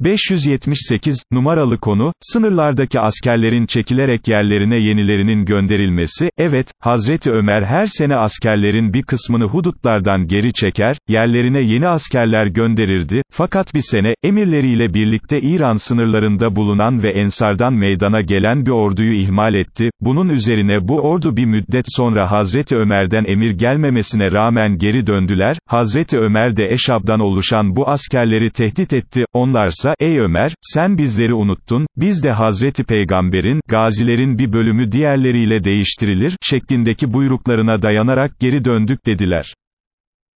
578, numaralı konu, sınırlardaki askerlerin çekilerek yerlerine yenilerinin gönderilmesi, evet, Hazreti Ömer her sene askerlerin bir kısmını hudutlardan geri çeker, yerlerine yeni askerler gönderirdi, fakat bir sene, emirleriyle birlikte İran sınırlarında bulunan ve Ensardan meydana gelen bir orduyu ihmal etti, bunun üzerine bu ordu bir müddet sonra Hazreti Ömer'den emir gelmemesine rağmen geri döndüler, Hazreti Ömer de Eşab'dan oluşan bu askerleri tehdit etti, onlarsa, ey Ömer, sen bizleri unuttun, biz de Hazreti Peygamber'in, gazilerin bir bölümü diğerleriyle değiştirilir, şeklindeki buyruklarına dayanarak geri döndük dediler.